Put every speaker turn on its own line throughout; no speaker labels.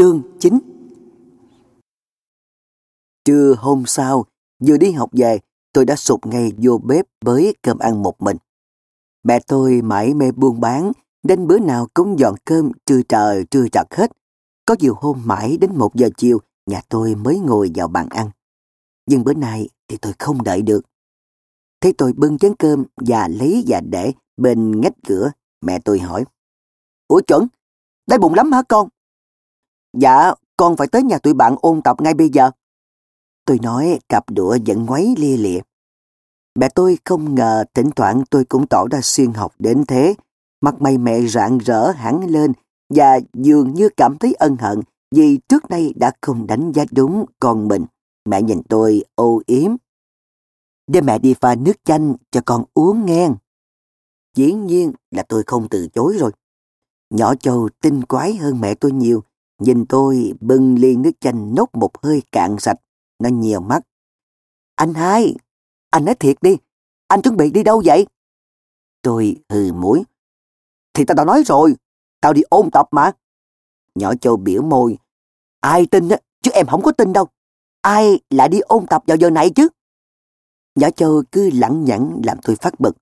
Chương 9 Trưa hôm sau, vừa đi học về, tôi đã sụp ngay vô bếp với cơm ăn một mình. Mẹ tôi mãi mê buôn bán, đến bữa nào cũng dọn cơm trưa trời trưa chặt hết. Có nhiều hôm mãi đến một giờ chiều, nhà tôi mới ngồi vào bàn ăn. Nhưng bữa nay thì tôi không đợi được. Thấy tôi bưng chén cơm và lấy và để bên ngách cửa, mẹ tôi hỏi. Ủa chuẩn, đói bụng lắm hả con? Dạ, con phải tới nhà tụi bạn ôn tập ngay bây giờ. Tôi nói cặp đũa vẫn ngoáy lia lịa. Mẹ tôi không ngờ thỉnh thoảng tôi cũng tỏ ra xuyên học đến thế. Mặt mày mẹ rạng rỡ hẳn lên và dường như cảm thấy ân hận vì trước nay đã không đánh giá đúng con mình. Mẹ nhìn tôi ô yếm. Để mẹ đi pha nước chanh cho con uống nghe. Dĩ nhiên là tôi không từ chối rồi. Nhỏ châu tinh quái hơn mẹ tôi nhiều. Nhìn tôi bưng ly nước chanh nốt một hơi cạn sạch. Nó nhiều mắt. Anh hai, anh nói thiệt đi. Anh chuẩn bị đi đâu vậy? Tôi hừ mũi. Thì tao đã nói rồi. Tao đi ôn tập mà. Nhỏ châu biểu môi. Ai tin á, chứ em không có tin đâu. Ai lại đi ôn tập vào giờ này chứ? Nhỏ châu cứ lẳng nhẳng làm tôi phát bực.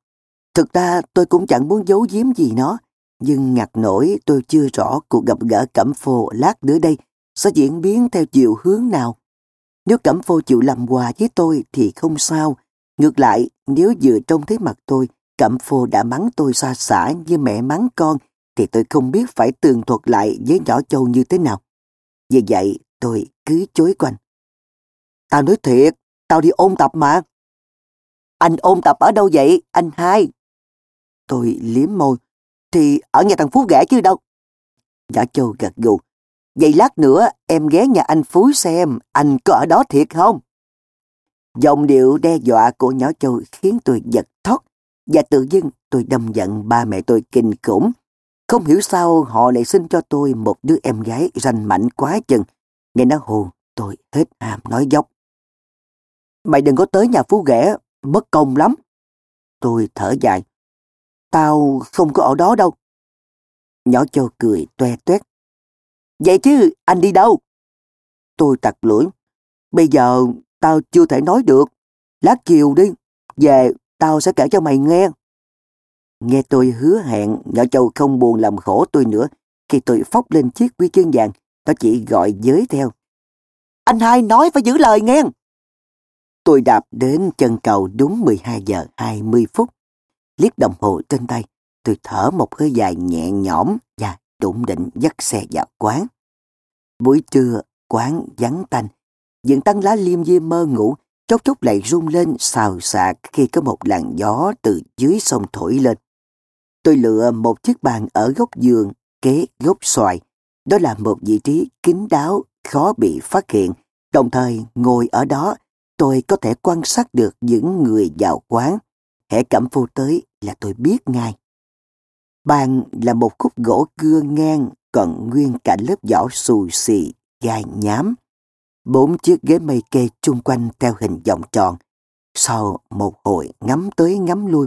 Thực ra tôi cũng chẳng muốn giấu giếm gì nó. Nhưng ngặt nổi tôi chưa rõ cuộc gặp gỡ Cẩm Phô lát nữa đây sẽ diễn biến theo chiều hướng nào. Nếu Cẩm Phô chịu làm quà với tôi thì không sao. Ngược lại, nếu vừa trông thấy mặt tôi, Cẩm Phô đã mắng tôi xa xả như mẹ mắng con, thì tôi không biết phải tường thuật lại với nhỏ châu như thế nào. Vì vậy, tôi cứ chối quanh. Tao nói thiệt, tao đi ôn tập mà. Anh ôn tập ở đâu vậy, anh hai? Tôi liếm môi. Thì ở nhà thằng Phú ghẻ chứ đâu. Nhỏ châu gật gù. Vậy lát nữa em ghé nhà anh Phú xem anh có ở đó thiệt không? Giọng điệu đe dọa của nhỏ châu khiến tôi giật thót và tự dưng tôi đâm giận ba mẹ tôi kinh khủng. Không hiểu sao họ lại sinh cho tôi một đứa em gái ranh mảnh quá chừng. Nghe nó hù, tôi hết hàm nói dốc. Mày đừng có tới nhà Phú ghẻ, mất công lắm. Tôi thở dài. Tao không có ở đó đâu. Nhỏ châu cười toe toét. Vậy chứ anh đi đâu? Tôi tặc lưỡi. Bây giờ tao chưa thể nói được. Lát chiều đi. Về tao sẽ kể cho mày nghe. Nghe tôi hứa hẹn, nhỏ châu không buồn làm khổ tôi nữa. Khi tôi phóc lên chiếc quy chương vàng, nó chỉ gọi giới theo. Anh hai nói phải giữ lời nghe. Tôi đạp đến chân cầu đúng 12 giờ 20 phút. Liếc đồng hồ trên tay, tôi thở một hơi dài nhẹ nhõm và đụng định dắt xe vào quán. Buổi trưa, quán vắng tanh. Những tăng lá liêm diêm mơ ngủ, chốc chốc lại rung lên xào xạc khi có một làn gió từ dưới sông thổi lên. Tôi lựa một chiếc bàn ở góc giường, kế gốc xoài. Đó là một vị trí kín đáo, khó bị phát hiện. Đồng thời, ngồi ở đó, tôi có thể quan sát được những người vào quán. Hễ cẩm phu tới là tôi biết ngay. Bàn là một khúc gỗ cưa ngang còn nguyên cả lớp vỏ xù xì, gai nhám. Bốn chiếc ghế mây kê chung quanh theo hình vòng tròn. Sau một hồi ngắm tới ngắm lui,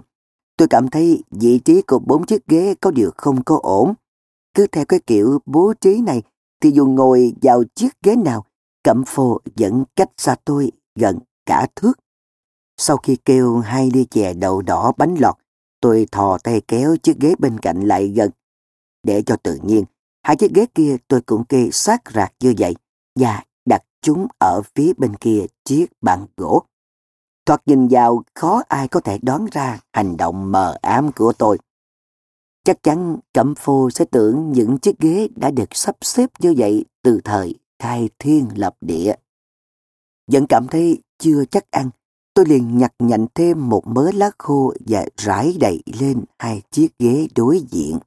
tôi cảm thấy vị trí của bốn chiếc ghế có điều không có ổn. Cứ theo cái kiểu bố trí này, thì dù ngồi vào chiếc ghế nào, cẩm phô vẫn cách xa tôi gần cả thước. Sau khi kêu hai ly chè đậu đỏ bánh lọt, tôi thò tay kéo chiếc ghế bên cạnh lại gần. Để cho tự nhiên, hai chiếc ghế kia tôi cũng kê sát rạc như vậy và đặt chúng ở phía bên kia chiếc bàn gỗ. Thoạt nhìn vào khó ai có thể đoán ra hành động mờ ám của tôi. Chắc chắn Cẩm Phô sẽ tưởng những chiếc ghế đã được sắp xếp như vậy từ thời khai thiên lập địa. Vẫn cảm thấy chưa chắc ăn, tôi liền nhặt nhạnh thêm một mớ lá khô và rải đầy lên hai chiếc ghế đối diện.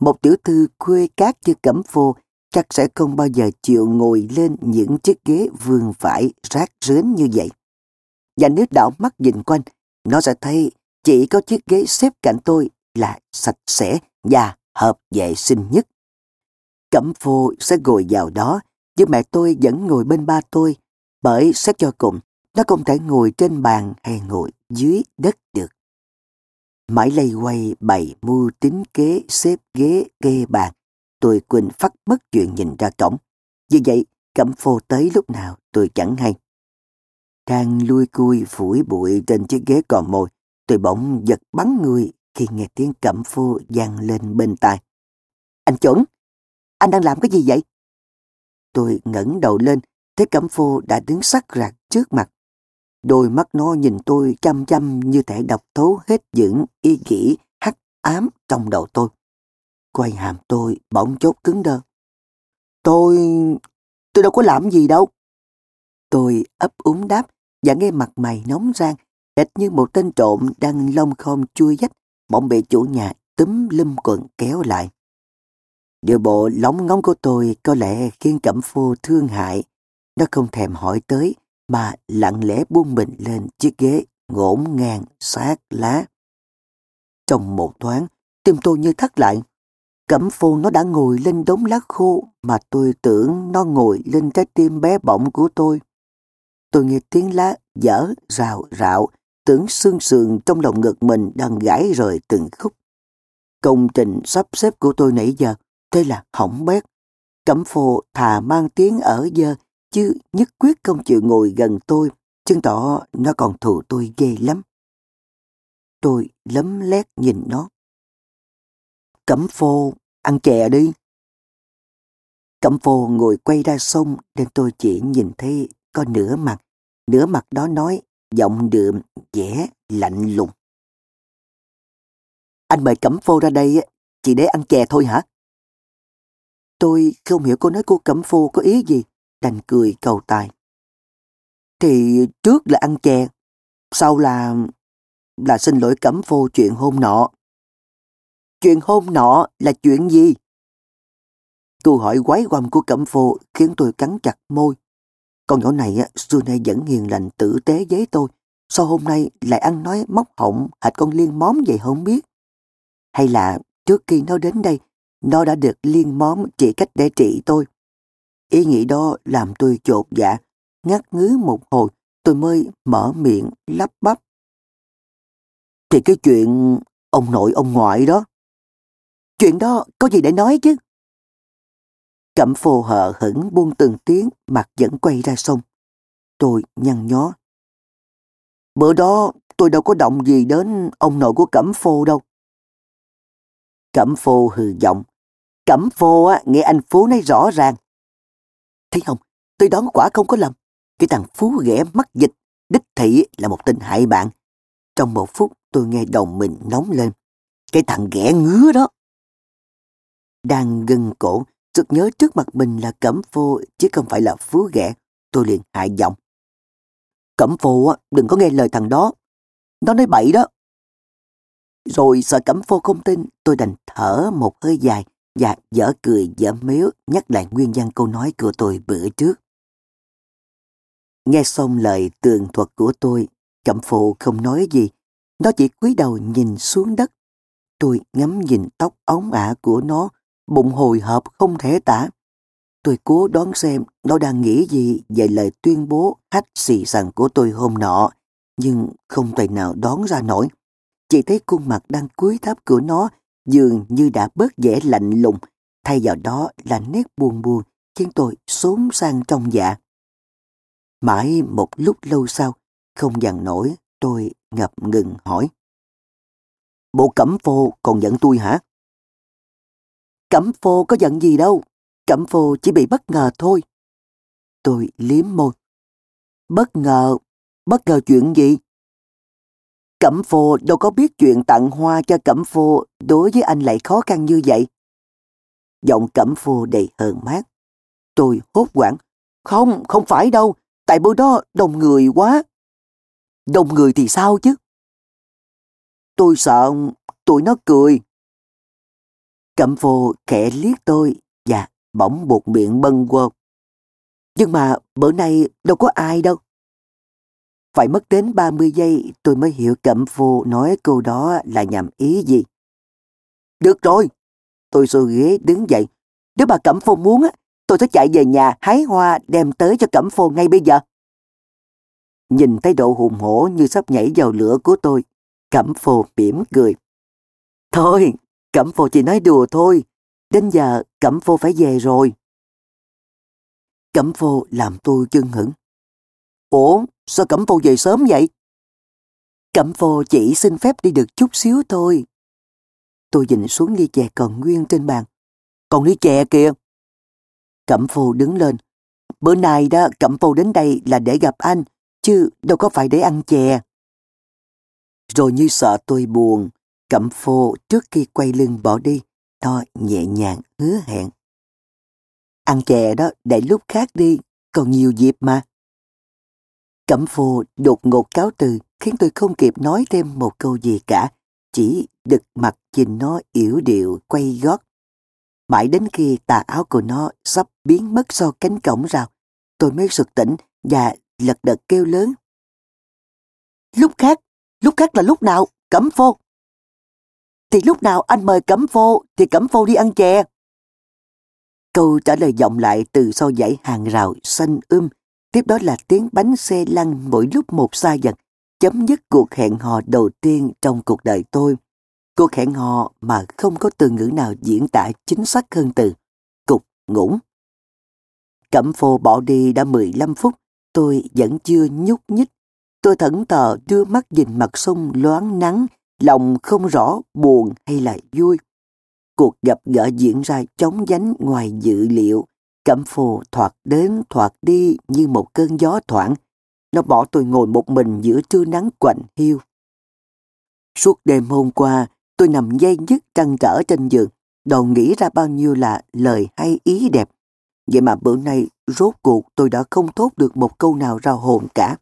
Một tiểu thư khuê cát như Cẩm Phô chắc sẽ không bao giờ chịu ngồi lên những chiếc ghế vương vãi rác rến như vậy. Và nếu đảo mắt nhìn quanh, nó sẽ thấy chỉ có chiếc ghế xếp cạnh tôi là sạch sẽ và hợp vệ sinh nhất. Cẩm phô sẽ ngồi vào đó, chứ mẹ tôi vẫn ngồi bên ba tôi, bởi xét cho cùng, nó không thể ngồi trên bàn hay ngồi dưới đất được. Mãi lây quay bày mưu tính kế xếp ghế kê bàn, tôi quên phát mất chuyện nhìn ra cổng. Vì vậy, cẩm phô tới lúc nào tôi chẳng hay. Đang lui cui phủi bụi trên chiếc ghế còn mồi, tôi bỗng giật bắn người khi nghe tiếng cẩm phô vang lên bên tai. Anh chuẩn, anh đang làm cái gì vậy? Tôi ngẩng đầu lên, thấy cẩm phô đã đứng sắc rạc trước mặt. Đôi mắt nó nhìn tôi chăm chăm như thể đọc thấu hết những ý nghĩ hắc ám trong đầu tôi. Quay hàm tôi bỗng chốt cứng đơ. Tôi... tôi đâu có làm gì đâu. Tôi ấp úng đáp và nghe mặt mày nóng rang, hệt như một tên trộm đang lông khom chui dách, bỗng bị chủ nhà túm lum quần kéo lại. Điều bộ lóng ngóng của tôi có lẽ khiến Cẩm Phu thương hại. Nó không thèm hỏi tới mà lặng lẽ buông mình lên chiếc ghế ngổn ngang sát lá. Trong một thoáng, tim tôi như thắt lại. Cẩm Phô nó đã ngồi lên đống lá khô mà tôi tưởng nó ngồi lên trái tim bé bỏng của tôi. Tôi nghe tiếng lá dở rào rạo, tưởng xương sườn trong lòng ngực mình đang gãy rời từng khúc. Công trình sắp xếp của tôi nãy giờ, thế là hỏng bét. Cẩm phô thà mang tiếng ở dơ, chứ nhất quyết không chịu ngồi gần tôi, chứng tỏ nó còn thù tôi ghê lắm. Tôi lấm lét nhìn nó. Cẩm phô, ăn chè đi. Cẩm phô ngồi quay ra sông nên tôi chỉ nhìn thấy có nửa mặt. Nửa mặt đó nói, giọng đượm, vẻ, lạnh lùng. Anh mời Cẩm phô ra đây chỉ để ăn chè thôi hả? Tôi không hiểu cô nói cô Cẩm phô có ý gì, đành cười cầu tài. Thì trước là ăn chè, sau là... là xin lỗi Cẩm phô chuyện hôm nọ. Chuyện hôm nọ là chuyện gì? Câu hỏi quái quăm của Cẩm phô khiến tôi cắn chặt môi. Con nhỏ này xưa nay vẫn hiền lành tử tế với tôi. Sao hôm nay lại ăn nói móc họng hệt con liên móm vậy không biết? Hay là trước khi nó đến đây, nó đã được liên móm chỉ cách để trị tôi? Ý nghĩ đó làm tôi chột dạ, ngắt ngứ một hồi, tôi mới mở miệng lắp bắp. Thì cái chuyện ông nội ông ngoại đó. Chuyện đó có gì để nói chứ? Cẩm phô hờ hững buông từng tiếng, mặt vẫn quay ra sông. Tôi nhăn nhó. Bữa đó tôi đâu có động gì đến ông nội của Cẩm phô đâu. Cẩm phô hừ giọng. Cẩm phô á, nghe anh Phú nói rõ ràng. Thấy không, tôi đoán quả không có lầm. Cái thằng Phú ghẻ mắc dịch, đích thị là một tên hại bạn. Trong một phút tôi nghe đầu mình nóng lên. Cái thằng ghẻ ngứa đó. Đang gân cổ, Sực nhớ trước mặt mình là Cẩm Phô chứ không phải là Phú Ghẻ. Tôi liền hại giọng. Cẩm Phô đừng có nghe lời thằng đó. Nó nói bậy đó. Rồi sợ Cẩm Phô không tin, tôi đành thở một hơi dài và dở cười dở miếu nhắc lại nguyên văn câu nói của tôi bữa trước. Nghe xong lời tường thuật của tôi, Cẩm phụ không nói gì. Nó chỉ cúi đầu nhìn xuống đất. Tôi ngắm nhìn tóc ống ả của nó bụng hồi hộp không thể tả. Tôi cố đoán xem nó đang nghĩ gì về lời tuyên bố hách xì sằng của tôi hôm nọ, nhưng không thể nào đoán ra nổi. Chỉ thấy khuôn mặt đang cúi thấp của nó dường như đã bớt vẻ lạnh lùng, thay vào đó là nét buồn buồn khiến tôi xốn sang trong dạ. Mãi một lúc lâu sau, không dằn nổi, tôi ngập ngừng hỏi. Bộ cẩm phô còn giận tôi hả? Cẩm phô có giận gì đâu. Cẩm phô chỉ bị bất ngờ thôi. Tôi liếm môi. Bất ngờ? Bất ngờ chuyện gì? Cẩm phô đâu có biết chuyện tặng hoa cho cẩm phô đối với anh lại khó khăn như vậy. Giọng cẩm phô đầy hờn mát. Tôi hốt quảng. Không, không phải đâu. Tại bữa đó đông người quá. Đông người thì sao chứ? Tôi sợ tụi nó cười. Cẩm phô khẽ liếc tôi và bỗng buộc miệng bâng quơ. Nhưng mà bữa nay đâu có ai đâu. Phải mất đến 30 giây tôi mới hiểu Cẩm phu nói câu đó là nhằm ý gì. Được rồi, tôi xô ghế đứng dậy. Nếu bà Cẩm phu muốn, tôi sẽ chạy về nhà hái hoa đem tới cho Cẩm phu ngay bây giờ. Nhìn thấy độ hùng hổ như sắp nhảy vào lửa của tôi, Cẩm phu mỉm cười. Thôi, Cẩm phu chỉ nói đùa thôi. Đến giờ Cẩm phu phải về rồi. Cẩm phu làm tôi chân hững. Ủa, sao Cẩm phô về sớm vậy? Cẩm phô chỉ xin phép đi được chút xíu thôi. Tôi nhìn xuống ly chè còn nguyên trên bàn. Còn ly chè kìa. Cẩm phô đứng lên. Bữa nay đó Cẩm phô đến đây là để gặp anh, chứ đâu có phải để ăn chè. Rồi như sợ tôi buồn, Cẩm phô trước khi quay lưng bỏ đi, nó nhẹ nhàng hứa hẹn. Ăn chè đó để lúc khác đi, còn nhiều dịp mà. Cẩm phù đột ngột cáo từ khiến tôi không kịp nói thêm một câu gì cả, chỉ đực mặt nhìn nó yểu điệu quay gót. Mãi đến khi tà áo của nó sắp biến mất sau cánh cổng rào, tôi mới sực tỉnh và lật đật kêu lớn. Lúc khác, lúc khác là lúc nào, cẩm phô. Thì lúc nào anh mời cẩm phô thì cẩm phô đi ăn chè. Câu trả lời vọng lại từ sau dãy hàng rào xanh um, tiếp đó là tiếng bánh xe lăn mỗi lúc một xa dần, chấm dứt cuộc hẹn hò đầu tiên trong cuộc đời tôi. Cuộc hẹn hò mà không có từ ngữ nào diễn tả chính xác hơn từ cục ngủng. Cẩm phô bỏ đi đã 15 phút, tôi vẫn chưa nhúc nhích. Tôi thẫn thờ đưa mắt nhìn mặt sông loáng nắng, lòng không rõ buồn hay là vui. Cuộc gặp gỡ diễn ra chóng vánh ngoài dự liệu. Cẩm phù thoạt đến thoạt đi như một cơn gió thoảng. Nó bỏ tôi ngồi một mình giữa trưa nắng quạnh hiu. Suốt đêm hôm qua, tôi nằm dây dứt trăn trở trên giường, đầu nghĩ ra bao nhiêu là lời hay ý đẹp. Vậy mà bữa nay, rốt cuộc tôi đã không thốt được một câu nào ra hồn cả.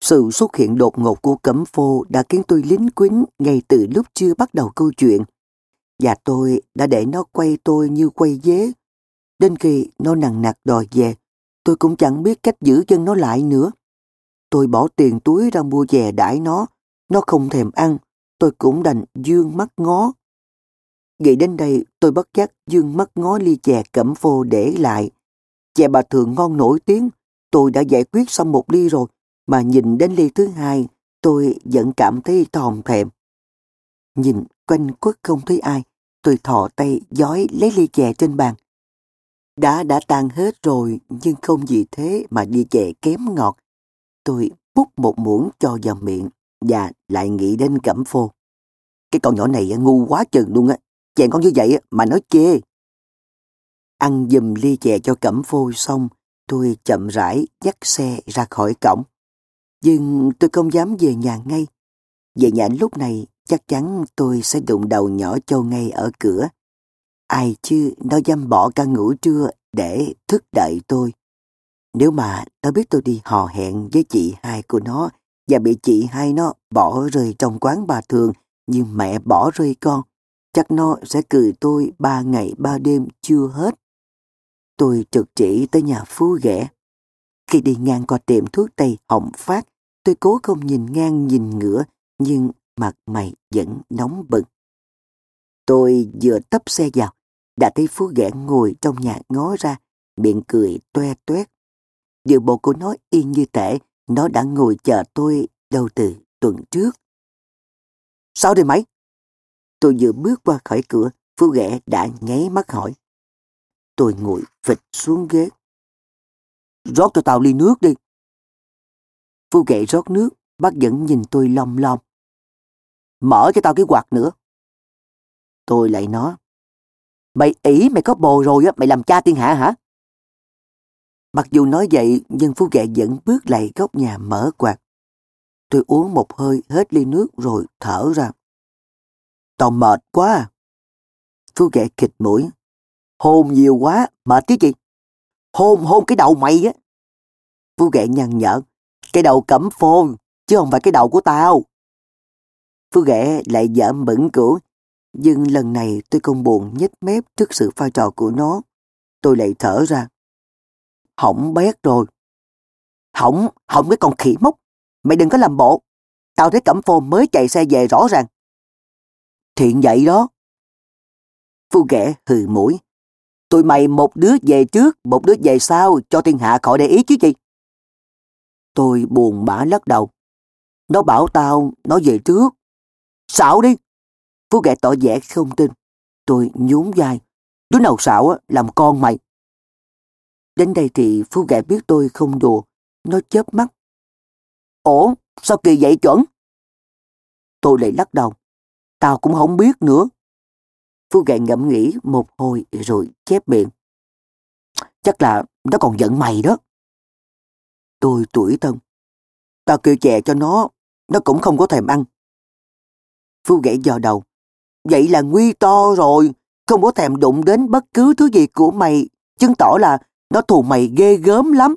Sự xuất hiện đột ngột của Cẩm Phô đã khiến tôi lính quýnh ngay từ lúc chưa bắt đầu câu chuyện. Và tôi đã để nó quay tôi như quay dế. Đến khi nó nặng nặc đòi về, tôi cũng chẳng biết cách giữ chân nó lại nữa. Tôi bỏ tiền túi ra mua chè đãi nó, nó không thèm ăn, tôi cũng đành dương mắt ngó. Nghĩ đến đây, tôi bất giác dương mắt ngó ly chè cẩm phô để lại. Chè bà thường ngon nổi tiếng, tôi đã giải quyết xong một ly rồi, mà nhìn đến ly thứ hai, tôi vẫn cảm thấy thòm thèm. Nhìn quanh quất không thấy ai, tôi thọ tay giói lấy ly chè trên bàn. Đã đã tan hết rồi, nhưng không gì thế mà đi chè kém ngọt. Tôi bút một muỗng cho vào miệng và lại nghĩ đến cẩm phô. Cái con nhỏ này ngu quá chừng luôn á, chèn con như vậy mà nói chê. Ăn dùm ly chè cho cẩm phô xong, tôi chậm rãi dắt xe ra khỏi cổng. Nhưng tôi không dám về nhà ngay. Về nhà lúc này chắc chắn tôi sẽ đụng đầu nhỏ châu ngay ở cửa. Ai chứ nó dám bỏ cả ngủ trưa để thức đợi tôi. Nếu mà nó biết tôi đi hò hẹn với chị hai của nó và bị chị hai nó bỏ rơi trong quán bà thường như mẹ bỏ rơi con, chắc nó sẽ cười tôi ba ngày ba đêm chưa hết. Tôi trực chỉ tới nhà phú ghẻ. Khi đi ngang qua tiệm thuốc tây hồng phát, tôi cố không nhìn ngang nhìn ngửa, nhưng mặt mày vẫn nóng bừng. Tôi vừa tấp xe vào, đã thấy phú ghẻ ngồi trong nhà ngó ra, miệng cười toe toét. Điều bộ của nó y như thể nó đã ngồi chờ tôi đâu từ tuần trước. Sao đây mày? Tôi vừa bước qua khỏi cửa, Phú ghẻ đã nháy mắt hỏi. Tôi ngồi phịch xuống ghế. Rót cho tao ly nước đi. Phú ghẻ rót nước, bác vẫn nhìn tôi lom lom. Mở cho tao cái quạt nữa. Tôi lại nói. Mày ỷ mày có bồ rồi á, mày làm cha thiên hạ hả? Mặc dù nói vậy, nhưng Phú Ghệ vẫn bước lại góc nhà mở quạt. Tôi uống một hơi hết ly nước rồi thở ra. Tao mệt quá à. Phú Ghệ khịt mũi. Hôn nhiều quá, mệt chứ gì? Hôn, hôn cái đầu mày á. Phú Ghệ nhăn nhở. Cái đầu cẩm phôn, chứ không phải cái đầu của tao. Phú Ghệ lại giảm bẩn cửu. Nhưng lần này tôi không buồn nhếch mép trước sự pha trò của nó. Tôi lại thở ra. Hỏng bét rồi. Hỏng, hỏng cái con khỉ mốc. Mày đừng có làm bộ. Tao thấy Cẩm Phô mới chạy xe về rõ ràng. Thiện vậy đó. Phu ghẻ hừ mũi. Tụi mày một đứa về trước, một đứa về sau, cho thiên hạ khỏi để ý chứ gì. Tôi buồn bã lắc đầu. Nó bảo tao, nó về trước. Xạo đi. Phú ghẻ tỏ vẻ không tin. Tôi nhún vai. Đứa nào xạo làm con mày. Đến đây thì Phú Gã biết tôi không đùa, nó chớp mắt. Ủa, sao kỳ vậy chuẩn? Tôi lại lắc đầu. Tao cũng không biết nữa. Phú Gã ngẫm nghĩ một hồi rồi chép miệng. Chắc là nó còn giận mày đó. Tôi tuổi thân. Tao kêu chè cho nó, nó cũng không có thèm ăn. Phu gãy dò đầu. Vậy là nguy to rồi, không có thèm đụng đến bất cứ thứ gì của mày, chứng tỏ là nó thù mày ghê gớm lắm.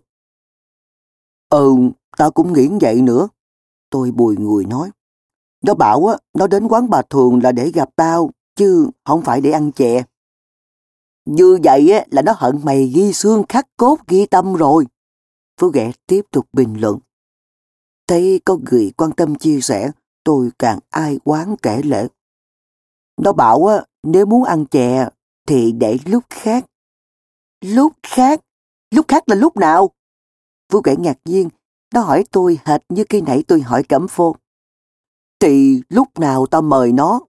Ừ, tao cũng nghĩ vậy nữa. Tôi bùi người nói. Nó bảo á, nó đến quán bà thường là để gặp tao, chứ không phải để ăn chè. Như vậy á, là nó hận mày ghi xương khắc cốt ghi tâm rồi. Phú ghẻ tiếp tục bình luận. Thấy có người quan tâm chia sẻ, tôi càng ai quán kể lệ. Nó bảo á, nếu muốn ăn chè thì để lúc khác. Lúc khác? Lúc khác là lúc nào? Vũ Kể ngạc nhiên, nó hỏi tôi hệt như khi nãy tôi hỏi Cẩm Phô. Thì lúc nào ta mời nó?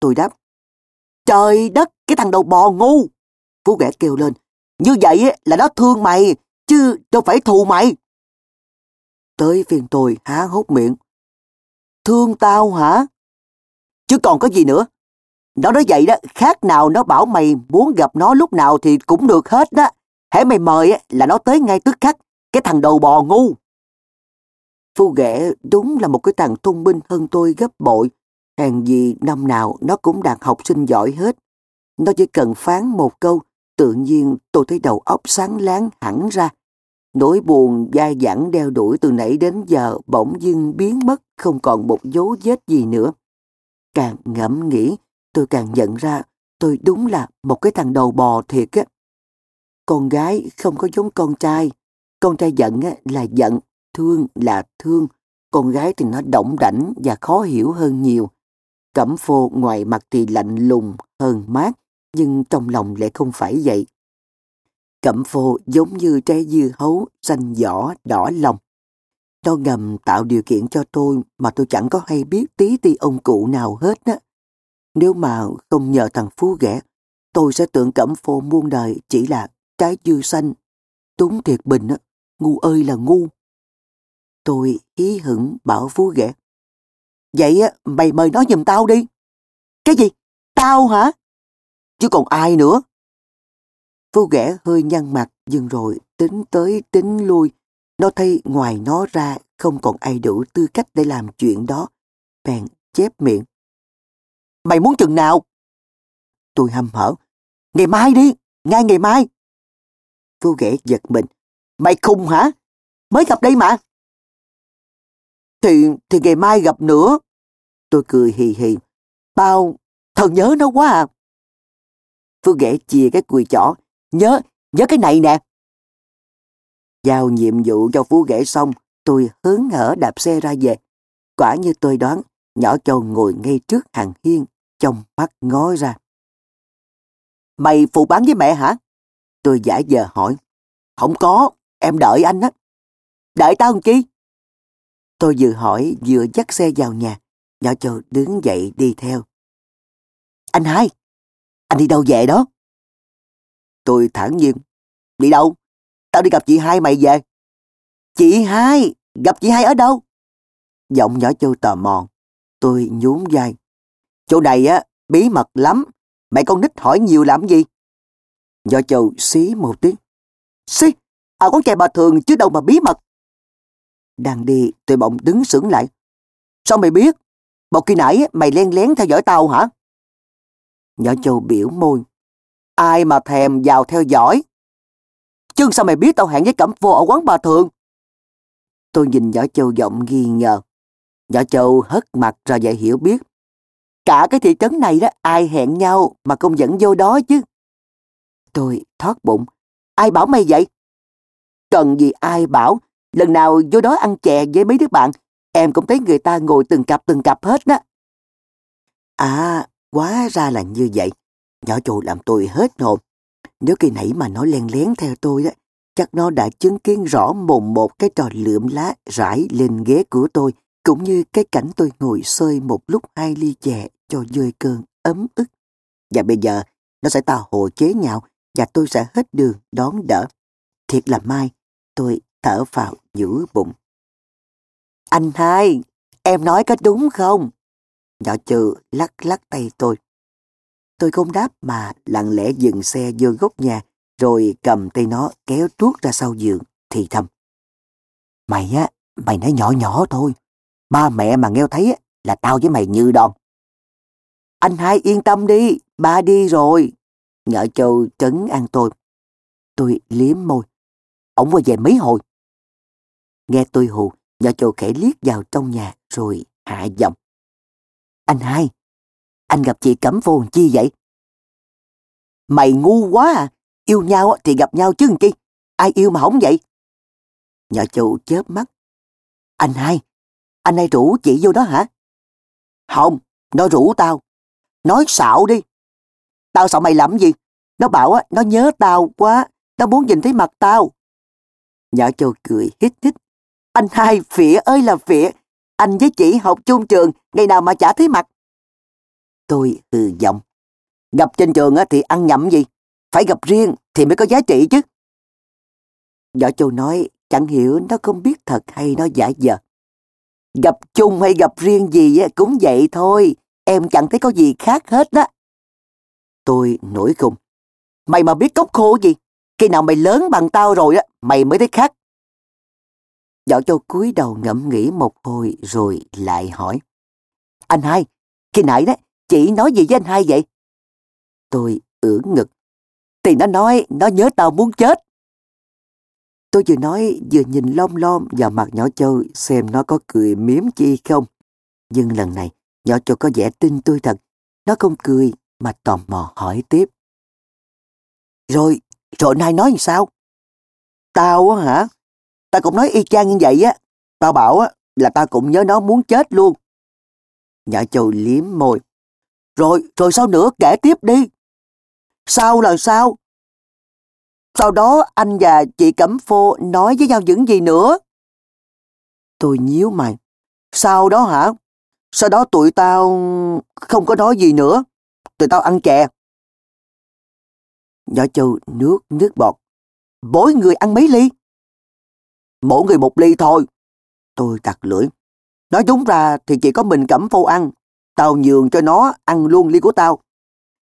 Tôi đáp. Trời đất, cái thằng đầu bò ngu! Vũ Kể kêu lên. Như vậy là nó thương mày, chứ đâu phải thù mày. Tới phiên tôi há hốt miệng. Thương tao hả? Chứ còn có gì nữa. Nó nói vậy đó, khác nào nó bảo mày muốn gặp nó lúc nào thì cũng được hết đó. Hãy mày mời là nó tới ngay tức khắc, cái thằng đầu bò ngu. Phu ghẻ đúng là một cái thằng thông minh hơn tôi gấp bội. Hàng gì năm nào nó cũng đạt học sinh giỏi hết. Nó chỉ cần phán một câu, tự nhiên tôi thấy đầu óc sáng láng hẳn ra. Nỗi buồn dai dẳng đeo đuổi từ nãy đến giờ bỗng dưng biến mất không còn một dấu vết gì nữa. Càng ngẫm nghĩ, tôi càng nhận ra tôi đúng là một cái thằng đầu bò thiệt á. Con gái không có giống con trai. Con trai giận là giận, thương là thương. Con gái thì nó động đảnh và khó hiểu hơn nhiều. Cẩm phô ngoài mặt thì lạnh lùng, hơn mát, nhưng trong lòng lại không phải vậy. Cẩm phô giống như trái dưa hấu, xanh vỏ, đỏ lòng. Nó ngầm tạo điều kiện cho tôi mà tôi chẳng có hay biết tí ti ông cụ nào hết á. Nếu mà không nhờ thằng Phú ghẻ, tôi sẽ tưởng cẩm phô muôn đời chỉ là trái dưa xanh. Túng thiệt bình á, ngu ơi là ngu. Tôi hí hửng bảo Phú ghẻ. Vậy á, mày mời nó giùm tao đi. Cái gì? Tao hả? Chứ còn ai nữa? Phú ghẻ hơi nhăn mặt dừng rồi tính tới tính lui. Nó thấy ngoài nó ra không còn ai đủ tư cách để làm chuyện đó. Bèn chép miệng. Mày muốn chừng nào? Tôi hâm hở. Ngày mai đi, ngay ngày mai. Phú ghẻ giật mình. Mày khùng hả? Mới gặp đây mà. Thì, thì ngày mai gặp nữa. Tôi cười hì hì. Tao, thần nhớ nó quá à. Phú ghẻ chia cái cùi chỏ. Nhớ, nhớ cái này nè. Giao nhiệm vụ cho Phú ghẻ xong, tôi hớn hở đạp xe ra về. Quả như tôi đoán, nhỏ châu ngồi ngay trước hàng hiên, trong mắt ngó ra. Mày phụ bán với mẹ hả? Tôi giả giờ hỏi. Không có, em đợi anh á. Đợi tao làm chi? Tôi vừa hỏi vừa dắt xe vào nhà. Nhỏ châu đứng dậy đi theo. Anh hai, anh đi đâu về đó? Tôi thản nhiên. Đi đâu? Tao đi gặp chị hai mày về. Chị hai? Gặp chị hai ở đâu? Giọng nhỏ châu tò mò. Tôi nhún vai. Chỗ này á, bí mật lắm. Mày con nít hỏi nhiều làm gì? Nhỏ châu xí một tiếng. Xí? À con chè bà thường chứ đâu mà bí mật. Đang đi, tôi bỗng đứng sững lại. Sao mày biết? Một khi nãy mày len lén theo dõi tao hả? Nhỏ châu biểu môi. Ai mà thèm vào theo dõi? Chứ sao mày biết tao hẹn với Cẩm Vô ở quán bà thường? Tôi nhìn nhỏ châu giọng nghi ngờ. Nhỏ châu hất mặt ra dạy hiểu biết. Cả cái thị trấn này đó ai hẹn nhau mà không dẫn vô đó chứ. Tôi thoát bụng. Ai bảo mày vậy? Cần gì ai bảo. Lần nào vô đó ăn chè với mấy đứa bạn, em cũng thấy người ta ngồi từng cặp từng cặp hết đó. À, quá ra là như vậy. Nhỏ châu làm tôi hết hồn. Nếu kỳ nãy mà nó len lén theo tôi đó, chắc nó đã chứng kiến rõ mồm một cái trò lượm lá rải lên ghế của tôi, cũng như cái cảnh tôi ngồi sơi một lúc hai ly chè cho dơi cơn ấm ức. Và bây giờ, nó sẽ tao hồ chế nhạo và tôi sẽ hết đường đón đỡ. thiệt là may. Tôi thở vào giữa bụng. Anh hai, em nói có đúng không? Nhỏ trừ lắc lắc tay tôi. Tôi không đáp mà lặng lẽ dừng xe vô góc nhà rồi cầm tay nó kéo tuốt ra sau giường thì thầm. Mày á, mày nói nhỏ nhỏ thôi. Ba mẹ mà nghe thấy á, là tao với mày như đòn. Anh hai yên tâm đi, ba đi rồi. Nhợ châu trấn an tôi. Tôi liếm môi. Ông qua về mấy hồi. Nghe tôi hù, nhợ châu khẽ liếc vào trong nhà rồi hạ giọng. Anh hai, anh gặp chị Cẩm Vô chi vậy? Mày ngu quá à, yêu nhau thì gặp nhau chứ chi, ai yêu mà không vậy? Nhỏ châu chớp mắt. Anh hai, anh hai rủ chị vô đó hả? Không, nó rủ tao. Nói xạo đi. Tao sợ mày làm gì? Nó bảo á, nó nhớ tao quá, nó muốn nhìn thấy mặt tao. Nhỏ châu cười hít hít. Anh hai phỉa ơi là phỉa, anh với chị học chung trường, ngày nào mà chả thấy mặt. Tôi hừ giọng. Gặp trên trường á thì ăn nhậm gì? Phải gặp riêng thì mới có giá trị chứ. Võ Châu nói chẳng hiểu nó không biết thật hay nó giả dờ. Gặp chung hay gặp riêng gì cũng vậy thôi. Em chẳng thấy có gì khác hết đó. Tôi nổi khùng. Mày mà biết cốc khô gì? Khi nào mày lớn bằng tao rồi á, mày mới thấy khác. Võ Châu cúi đầu ngẫm nghĩ một hồi rồi lại hỏi. Anh hai, khi nãy đó, chị nói gì với anh hai vậy? Tôi ưỡn ngực. Thì nó nói, nó nhớ tao muốn chết. Tôi vừa nói vừa nhìn lom lom vào mặt nhỏ Châu xem nó có cười miếm chi không. Nhưng lần này, nhỏ Châu có vẻ tin tôi thật. Nó không cười mà tò mò hỏi tiếp. Rồi, rồi nay nói sao? Tao á hả? Tao cũng nói y chang như vậy á. Tao bảo á là tao cũng nhớ nó muốn chết luôn. Nhỏ Châu liếm môi. Rồi, rồi sao nữa kể tiếp đi. Sao là sao? Sau đó anh và chị Cẩm Phô nói với nhau những gì nữa? Tôi nhíu mày. Sau đó hả? Sau đó tụi tao không có nói gì nữa. Tụi tao ăn chè. Nhỏ châu nước nước bọt. Mỗi người ăn mấy ly? Mỗi người một ly thôi. Tôi tặc lưỡi. Nói đúng ra thì chỉ có mình Cẩm Phô ăn. Tao nhường cho nó ăn luôn ly của tao.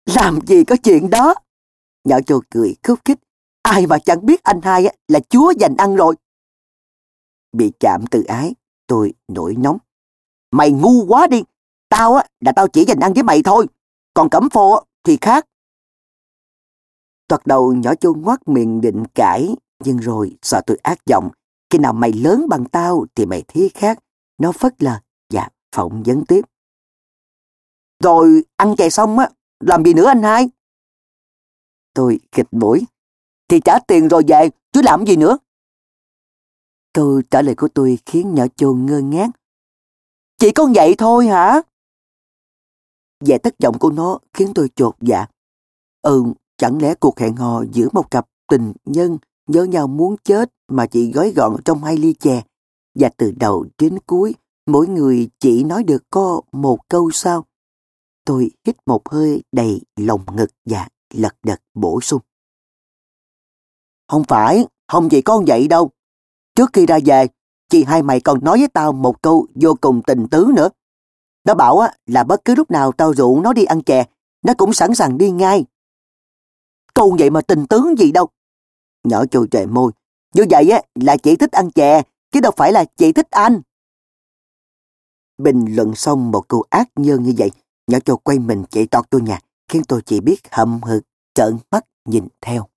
Làm gì có chuyện đó? Nhỏ châu cười khúc khích. Ai mà chẳng biết anh hai là chúa dành ăn rồi. Bị chạm từ ái, tôi nổi nóng. Mày ngu quá đi. Tao á là tao chỉ dành ăn với mày thôi. Còn cẩm phô thì khác. Toạt đầu nhỏ châu ngoắt miệng định cãi, nhưng rồi sợ tôi ác giọng. Khi nào mày lớn bằng tao thì mày thấy khác. Nó phất lờ và phỏng vấn tiếp. Rồi ăn chè xong á, làm gì nữa anh hai? Tôi kịch mũi thì trả tiền rồi về, chứ làm gì nữa. Câu trả lời của tôi khiến nhỏ chồn ngơ ngác. Chỉ có vậy thôi hả? Vẻ thất vọng của nó khiến tôi chột dạ. Ừ, chẳng lẽ cuộc hẹn hò giữa một cặp tình nhân nhớ nhau muốn chết mà chỉ gói gọn trong hai ly chè. Và từ đầu đến cuối, mỗi người chỉ nói được có một câu sao. Tôi hít một hơi đầy lòng ngực và lật đật bổ sung. Không phải, không chỉ con vậy đâu. Trước khi ra về, chị hai mày còn nói với tao một câu vô cùng tình tứ nữa. Nó bảo á, là bất cứ lúc nào tao rủ nó đi ăn chè, nó cũng sẵn sàng đi ngay. Câu vậy mà tình tứ gì đâu. Nhỏ chùi trề môi. Như vậy á, là chị thích ăn chè, chứ đâu phải là chị thích anh. Bình luận xong một câu ác nhân như vậy, nhỏ chùi quay mình chạy tọt tôi nhà, khiến tôi chỉ biết hậm hực, trợn mắt nhìn theo.